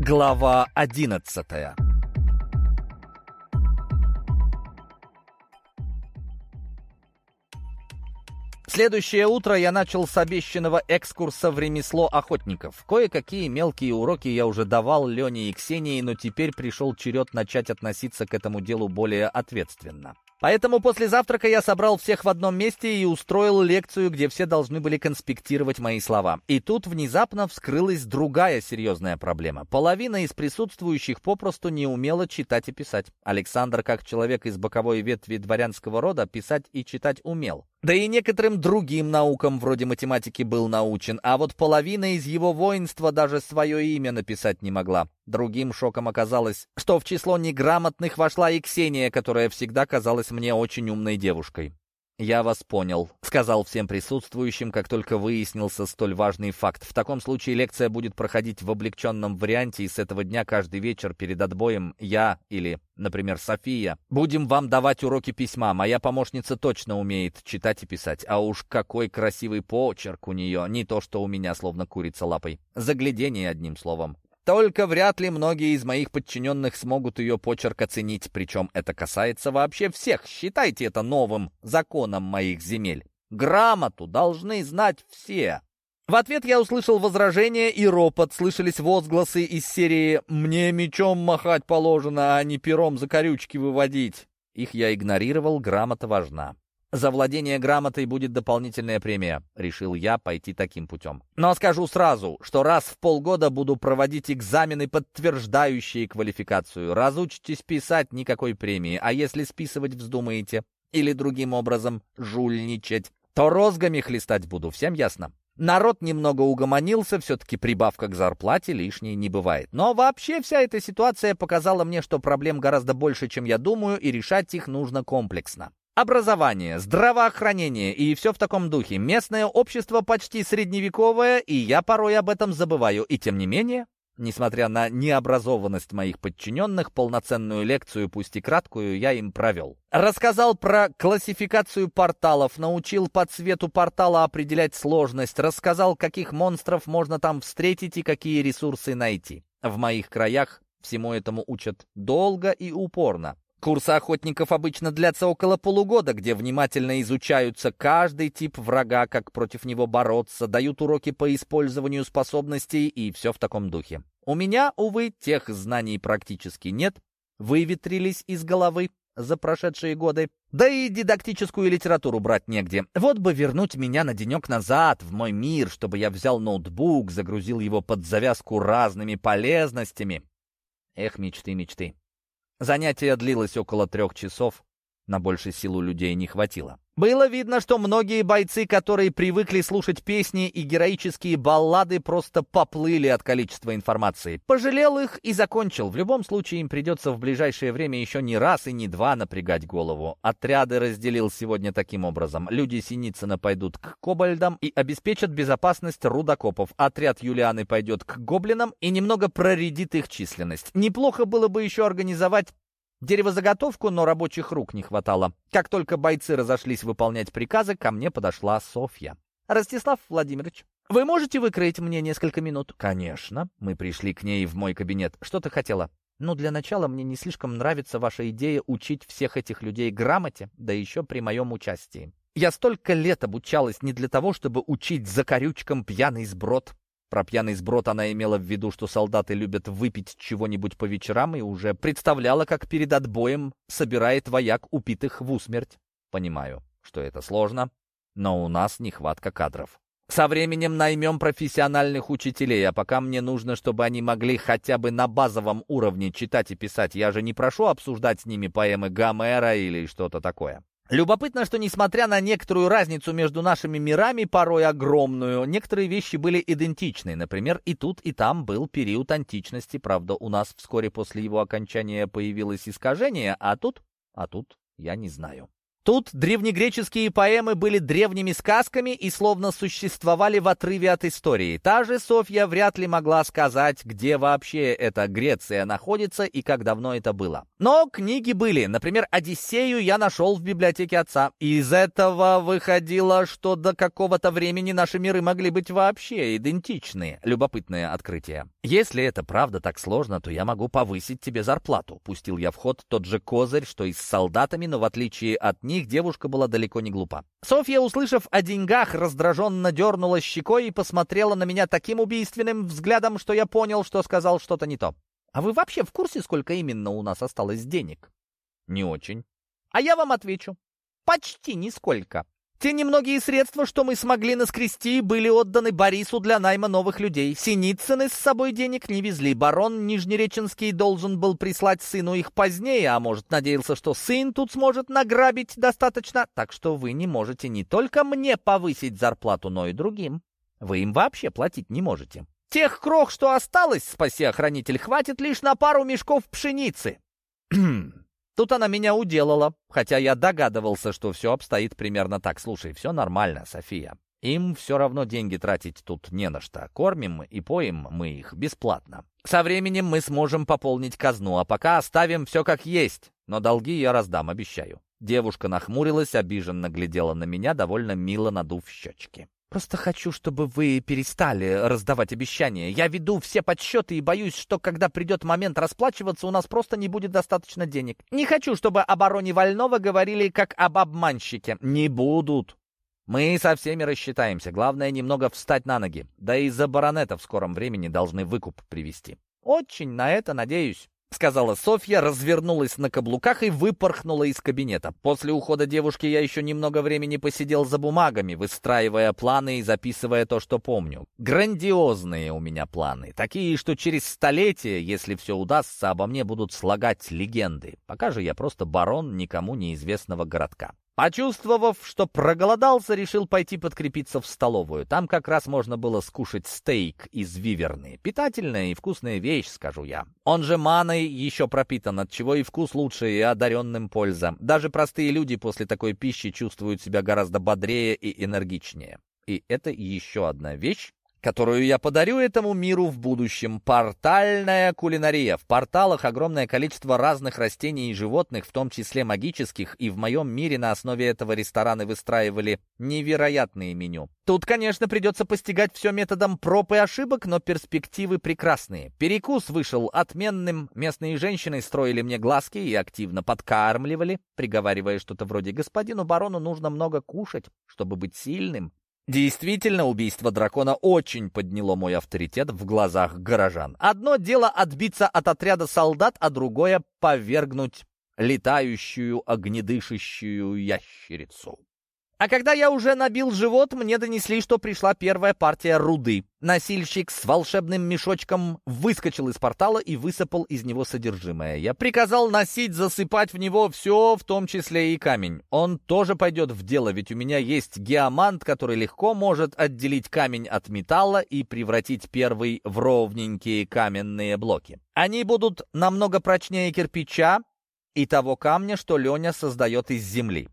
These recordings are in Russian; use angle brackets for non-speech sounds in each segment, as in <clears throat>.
Глава одиннадцатая Следующее утро я начал с обещанного экскурса в ремесло охотников. Кое-какие мелкие уроки я уже давал Лене и Ксении, но теперь пришел черед начать относиться к этому делу более ответственно. Поэтому после завтрака я собрал всех в одном месте и устроил лекцию, где все должны были конспектировать мои слова. И тут внезапно вскрылась другая серьезная проблема. Половина из присутствующих попросту не умела читать и писать. Александр, как человек из боковой ветви дворянского рода, писать и читать умел. Да и некоторым другим наукам, вроде математики, был научен, а вот половина из его воинства даже свое имя написать не могла. Другим шоком оказалось, что в число неграмотных вошла и Ксения, которая всегда казалась мне очень умной девушкой. «Я вас понял», — сказал всем присутствующим, как только выяснился столь важный факт. «В таком случае лекция будет проходить в облегченном варианте, и с этого дня каждый вечер перед отбоем я или, например, София будем вам давать уроки письма. Моя помощница точно умеет читать и писать, а уж какой красивый почерк у нее, не то что у меня, словно курица лапой. Заглядение, одним словом. Только вряд ли многие из моих подчиненных смогут ее почерк оценить, причем это касается вообще всех. Считайте это новым законом моих земель. Грамоту должны знать все. В ответ я услышал возражения и ропот, слышались возгласы из серии «Мне мечом махать положено, а не пером за корючки выводить». Их я игнорировал, грамота важна. За владение грамотой будет дополнительная премия. Решил я пойти таким путем. Но скажу сразу, что раз в полгода буду проводить экзамены, подтверждающие квалификацию. Разучитесь писать никакой премии, а если списывать вздумаете или другим образом жульничать, то розгами хлестать буду, всем ясно? Народ немного угомонился, все-таки прибавка к зарплате лишней не бывает. Но вообще вся эта ситуация показала мне, что проблем гораздо больше, чем я думаю, и решать их нужно комплексно. Образование, здравоохранение и все в таком духе. Местное общество почти средневековое, и я порой об этом забываю. И тем не менее, несмотря на необразованность моих подчиненных, полноценную лекцию, пусть и краткую, я им провел. Рассказал про классификацию порталов, научил по цвету портала определять сложность, рассказал, каких монстров можно там встретить и какие ресурсы найти. В моих краях всему этому учат долго и упорно. Курсы охотников обычно длятся около полугода, где внимательно изучаются каждый тип врага, как против него бороться, дают уроки по использованию способностей и все в таком духе. У меня, увы, тех знаний практически нет, выветрились из головы за прошедшие годы. Да и дидактическую литературу брать негде. Вот бы вернуть меня на денек назад, в мой мир, чтобы я взял ноутбук, загрузил его под завязку разными полезностями. Эх, мечты, мечты. Занятие длилось около трех часов, на больше силу людей не хватило. Было видно, что многие бойцы, которые привыкли слушать песни и героические баллады, просто поплыли от количества информации. Пожалел их и закончил. В любом случае им придется в ближайшее время еще не раз и не два напрягать голову. Отряды разделил сегодня таким образом. Люди Синицына пойдут к кобальдам и обеспечат безопасность рудокопов. Отряд Юлианы пойдет к гоблинам и немного проредит их численность. Неплохо было бы еще организовать Деревозаготовку, но рабочих рук не хватало. Как только бойцы разошлись выполнять приказы, ко мне подошла Софья. «Ростислав Владимирович, вы можете выкроить мне несколько минут?» «Конечно». Мы пришли к ней в мой кабинет. «Что ты хотела?» «Ну, для начала мне не слишком нравится ваша идея учить всех этих людей грамоте, да еще при моем участии. Я столько лет обучалась не для того, чтобы учить за корючком пьяный сброд, про пьяный сброд она имела в виду, что солдаты любят выпить чего-нибудь по вечерам и уже представляла, как перед отбоем собирает вояк упитых в усмерть. Понимаю, что это сложно, но у нас нехватка кадров. Со временем наймем профессиональных учителей, а пока мне нужно, чтобы они могли хотя бы на базовом уровне читать и писать. Я же не прошу обсуждать с ними поэмы Гомера или что-то такое. Любопытно, что несмотря на некоторую разницу между нашими мирами, порой огромную, некоторые вещи были идентичны. Например, и тут, и там был период античности. Правда, у нас вскоре после его окончания появилось искажение, а тут... А тут я не знаю. Тут древнегреческие поэмы были древними сказками и словно существовали в отрыве от истории. Та же Софья вряд ли могла сказать, где вообще эта Греция находится и как давно это было. Но книги были. Например, «Одиссею» я нашел в библиотеке отца. Из этого выходило, что до какого-то времени наши миры могли быть вообще идентичны. Любопытное открытие. Если это правда так сложно, то я могу повысить тебе зарплату. Пустил я в ход тот же козырь, что и с солдатами, но в отличие от них девушка была далеко не глупа. Софья, услышав о деньгах, раздраженно дернула щекой и посмотрела на меня таким убийственным взглядом, что я понял, что сказал что-то не то. «А вы вообще в курсе, сколько именно у нас осталось денег?» «Не очень». «А я вам отвечу. Почти нисколько. Те немногие средства, что мы смогли наскрести, были отданы Борису для найма новых людей. Синицыны с собой денег не везли. Барон Нижнереченский должен был прислать сыну их позднее, а может, надеялся, что сын тут сможет награбить достаточно. Так что вы не можете не только мне повысить зарплату, но и другим. Вы им вообще платить не можете. Тех крох, что осталось, спаси охранитель, хватит лишь на пару мешков пшеницы. <clears throat> Тут она меня уделала, хотя я догадывался, что все обстоит примерно так. Слушай, все нормально, София. Им все равно деньги тратить тут не на что. Кормим и поим мы их бесплатно. Со временем мы сможем пополнить казну, а пока оставим все как есть. Но долги я раздам, обещаю. Девушка нахмурилась, обиженно глядела на меня, довольно мило надув щечки. Просто хочу, чтобы вы перестали раздавать обещания. Я веду все подсчеты и боюсь, что когда придет момент расплачиваться, у нас просто не будет достаточно денег. Не хочу, чтобы о бароне Вольного говорили как об обманщике. Не будут. Мы со всеми рассчитаемся. Главное, немного встать на ноги. Да и за баронета в скором времени должны выкуп привести. Очень на это надеюсь. — сказала Софья, развернулась на каблуках и выпорхнула из кабинета. После ухода девушки я еще немного времени посидел за бумагами, выстраивая планы и записывая то, что помню. Грандиозные у меня планы, такие, что через столетие, если все удастся, обо мне будут слагать легенды. Пока же я просто барон никому неизвестного городка. Почувствовав, что проголодался, решил пойти подкрепиться в столовую. Там как раз можно было скушать стейк из виверны. Питательная и вкусная вещь, скажу я. Он же маной еще пропитан, от чего и вкус лучше, и одаренным польза. Даже простые люди после такой пищи чувствуют себя гораздо бодрее и энергичнее. И это еще одна вещь, которую я подарю этому миру в будущем. Портальная кулинария. В порталах огромное количество разных растений и животных, в том числе магических, и в моем мире на основе этого рестораны выстраивали невероятные меню. Тут, конечно, придется постигать все методом проб и ошибок, но перспективы прекрасные. Перекус вышел отменным, местные женщины строили мне глазки и активно подкармливали, приговаривая что-то вроде «господину барону нужно много кушать, чтобы быть сильным». Действительно, убийство дракона очень подняло мой авторитет в глазах горожан. Одно дело отбиться от отряда солдат, а другое — повергнуть летающую огнедышащую ящерицу. А когда я уже набил живот, мне донесли, что пришла первая партия руды. Носильщик с волшебным мешочком выскочил из портала и высыпал из него содержимое. Я приказал носить, засыпать в него все, в том числе и камень. Он тоже пойдет в дело, ведь у меня есть геомант, который легко может отделить камень от металла и превратить первый в ровненькие каменные блоки. Они будут намного прочнее кирпича и того камня, что Леня создает из земли.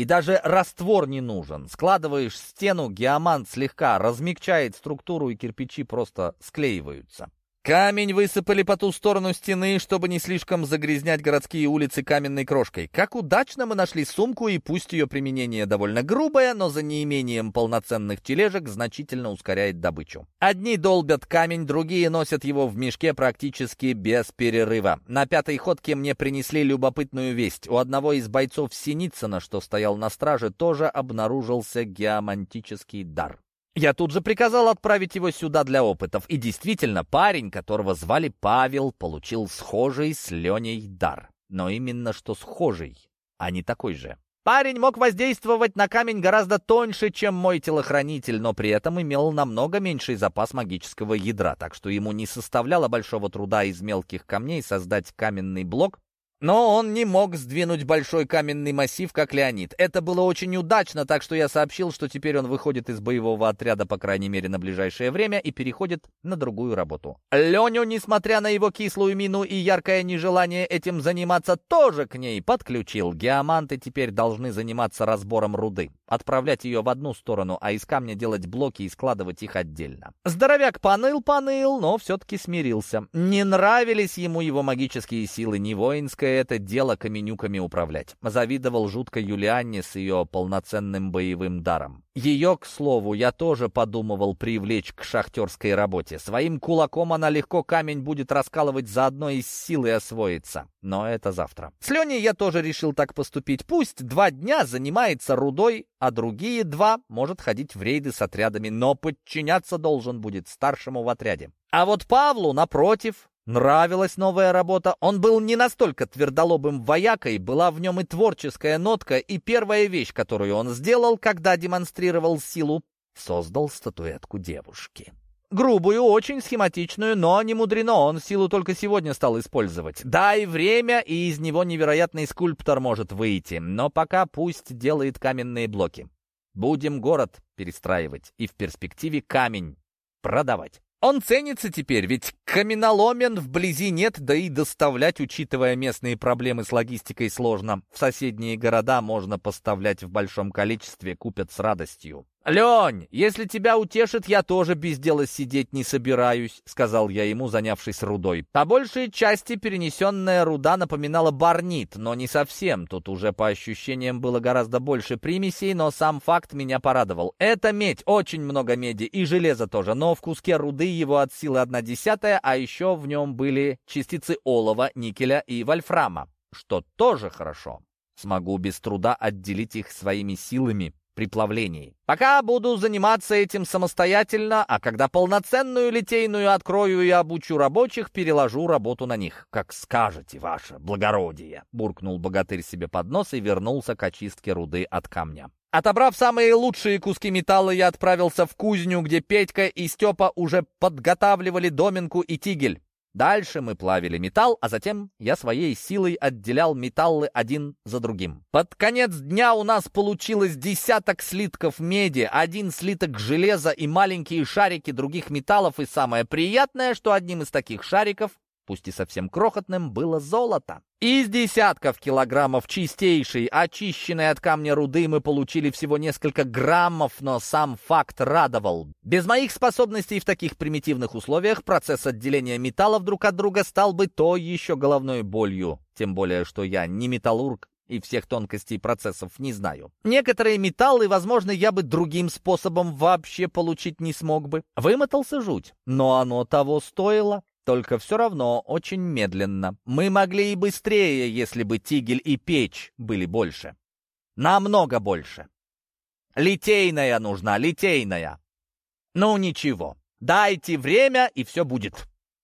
И даже раствор не нужен. Складываешь стену, геомант слегка размягчает структуру, и кирпичи просто склеиваются. Камень высыпали по ту сторону стены, чтобы не слишком загрязнять городские улицы каменной крошкой. Как удачно мы нашли сумку, и пусть ее применение довольно грубое, но за неимением полноценных тележек значительно ускоряет добычу. Одни долбят камень, другие носят его в мешке практически без перерыва. На пятой ходке мне принесли любопытную весть. У одного из бойцов Синицына, что стоял на страже, тоже обнаружился геомантический дар. Я тут же приказал отправить его сюда для опытов, и действительно, парень, которого звали Павел, получил схожий с Леней дар. Но именно что схожий, а не такой же. Парень мог воздействовать на камень гораздо тоньше, чем мой телохранитель, но при этом имел намного меньший запас магического ядра, так что ему не составляло большого труда из мелких камней создать каменный блок, Но он не мог сдвинуть большой каменный массив, как Леонид. Это было очень удачно, так что я сообщил, что теперь он выходит из боевого отряда, по крайней мере, на ближайшее время, и переходит на другую работу. Леню, несмотря на его кислую мину и яркое нежелание этим заниматься, тоже к ней подключил. Геоманты теперь должны заниматься разбором руды отправлять ее в одну сторону, а из камня делать блоки и складывать их отдельно. Здоровяк поныл-поныл, но все-таки смирился. Не нравились ему его магические силы, не воинское это дело каменюками управлять. Завидовал жутко Юлианне с ее полноценным боевым даром. Ее, к слову, я тоже подумывал привлечь к шахтерской работе. Своим кулаком она легко камень будет раскалывать, заодно из силы освоиться. Но это завтра. С Леней я тоже решил так поступить. Пусть два дня занимается рудой, а другие два может ходить в рейды с отрядами, но подчиняться должен будет старшему в отряде. А вот Павлу, напротив, Нравилась новая работа. Он был не настолько твердолобым воякой, была в нем и творческая нотка, и первая вещь, которую он сделал, когда демонстрировал силу, создал статуэтку девушки. Грубую, очень схематичную, но не мудрено, он силу только сегодня стал использовать. Дай время, и из него невероятный скульптор может выйти, но пока пусть делает каменные блоки. Будем город перестраивать и в перспективе камень продавать. Он ценится теперь, ведь каменоломен вблизи нет, да и доставлять, учитывая местные проблемы с логистикой, сложно. В соседние города можно поставлять в большом количестве, купят с радостью. «Лень, если тебя утешит, я тоже без дела сидеть не собираюсь», — сказал я ему, занявшись рудой. По большей части перенесенная руда напоминала барнит, но не совсем. Тут уже по ощущениям было гораздо больше примесей, но сам факт меня порадовал. Это медь, очень много меди, и железа тоже, но в куске руды его от силы одна десятая, а еще в нем были частицы олова, никеля и вольфрама, что тоже хорошо. Смогу без труда отделить их своими силами при плавлении. Пока буду заниматься этим самостоятельно, а когда полноценную литейную открою и обучу рабочих, переложу работу на них. Как скажете, ваше благородие!» — буркнул богатырь себе под нос и вернулся к очистке руды от камня. Отобрав самые лучшие куски металла, я отправился в кузню, где Петька и Степа уже подготавливали доминку и тигель. Дальше мы плавили металл, а затем я своей силой отделял металлы один за другим. Под конец дня у нас получилось десяток слитков меди, один слиток железа и маленькие шарики других металлов, и самое приятное, что одним из таких шариков пусть и совсем крохотным, было золото. Из десятков килограммов чистейшей, очищенной от камня руды мы получили всего несколько граммов, но сам факт радовал. Без моих способностей в таких примитивных условиях процесс отделения металлов друг от друга стал бы то еще головной болью. Тем более, что я не металлург, и всех тонкостей процессов не знаю. Некоторые металлы, возможно, я бы другим способом вообще получить не смог бы. Вымотался жуть, но оно того стоило. Только все равно очень медленно. Мы могли и быстрее, если бы тигель и печь были больше. Намного больше. Литейная нужна, литейная. Ну ничего, дайте время, и все будет.